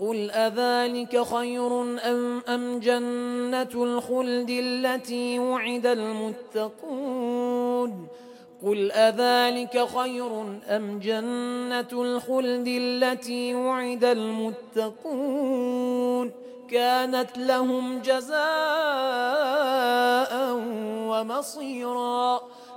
قل أذلك خير أم, أم جنة الخلد التي وعد المتقون؟ قل أذلك خير أم جنة الخلد التي وعد المتقون؟ كانت لهم جزاء ومصيرا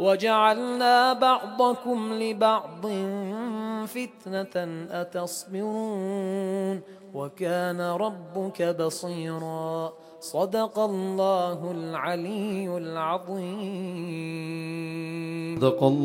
وجعلنا بعضكم لبعض فتنة أتصبرون وكان ربك بصيرا. صدق الله العلي العظيم. صدق الله